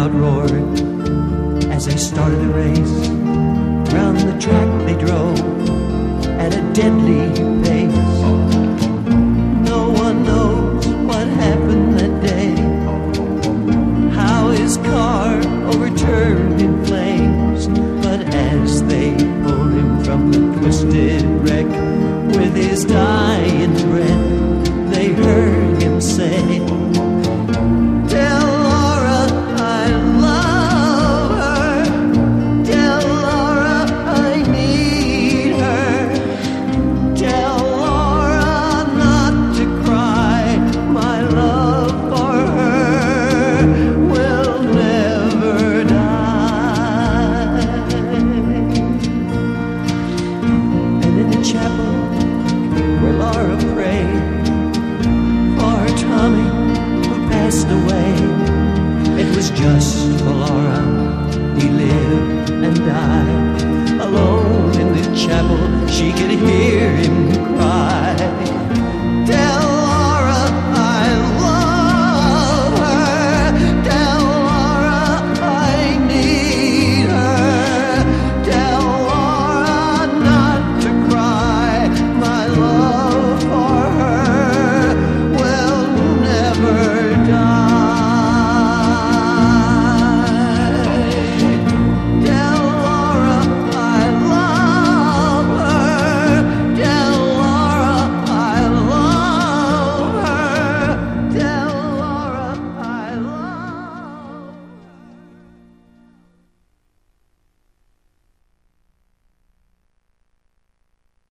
crowd roared as they started the race. Round the track they drove at a deadly just for Laura. He lived and died